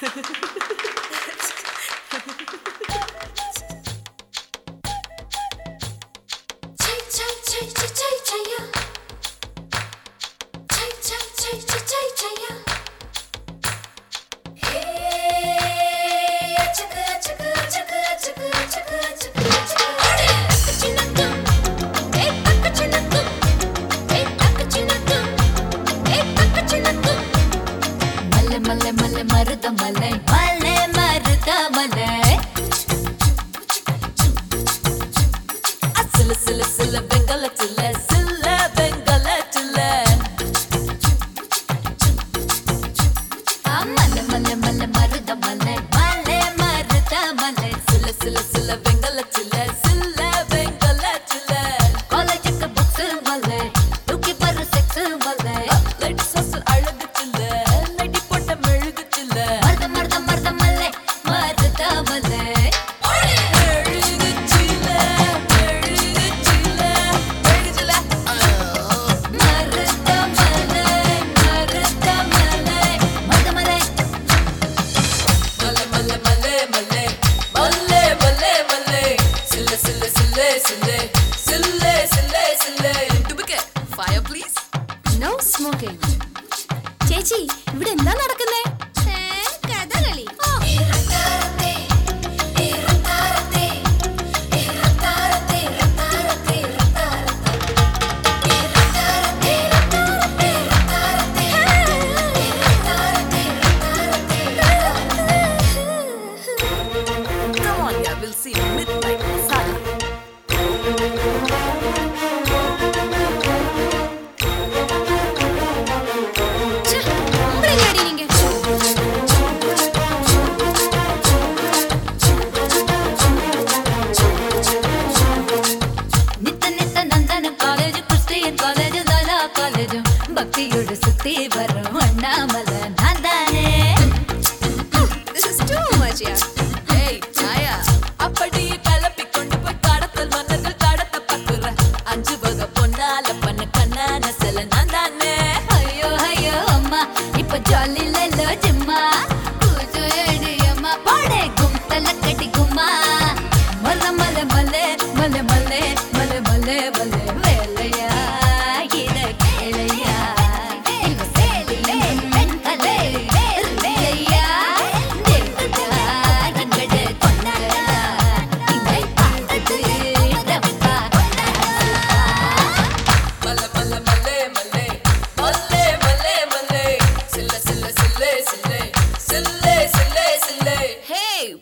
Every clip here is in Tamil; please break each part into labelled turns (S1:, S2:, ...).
S1: ちいちいちいちい கமலை மலை மறு கமலை சில சில சில பெங்கல சில சில பெங்கல சில. மலை மலை மலை மருத மலை மலை மருத மலை சில சில சில
S2: பெங்கல സ്മോക്കിംഗ് ചേച്ചി ഇവിടെ എന്താ നടക്കുന്നേ?
S1: அஞ்சு வகை பொண்ணால பண்ண கண்ணான சில நான் தானே. ஐயோ ஐயோ அம்மா இப்ப ஜாலில ஜிம்மா. பூஜை அம்மா. பாடே கும்தல கட்டி கும்மா.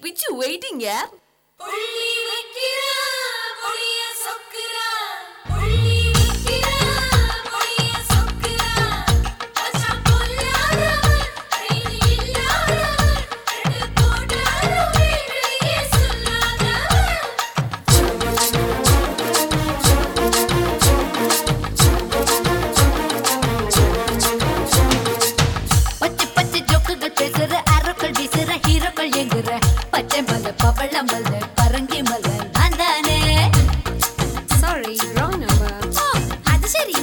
S1: விச் யூ வெயிட்டிங் யார் மலர் பரங்கி மலர் நான் தானே
S2: சாரி ராங் நம்பர் அது சரி.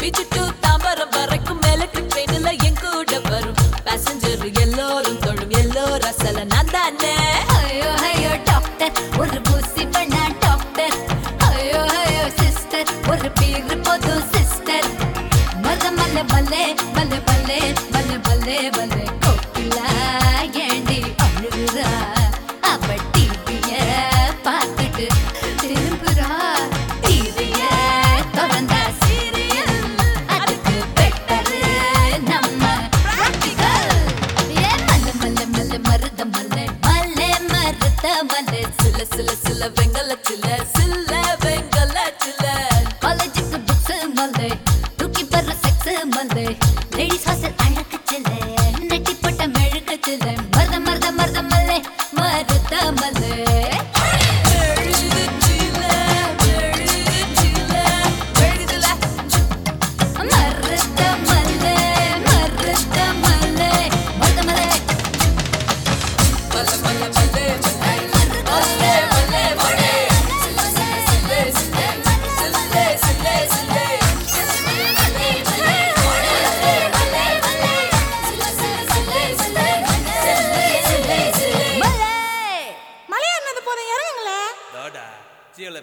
S1: பீச்சு டு தாம்பரம் வரைக்கும் எலக்ட்ரிக் ட்ரெயினில் என் கூட வரும். பேசஞ்சர் எல்லோரும் தொழும் எல்லோ ரசல நான் தானே ஐயோ ஐயோ டாக்டர் ஒரு பூசி பண்ணா டாக்டர் Let's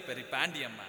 S3: பெரிய பாண்டியம்மா